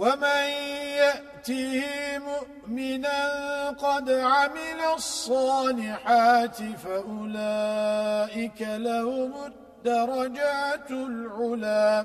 ومن يأته مؤمنا قد عمل الصالحات فأولئك لهم الدرجات العلا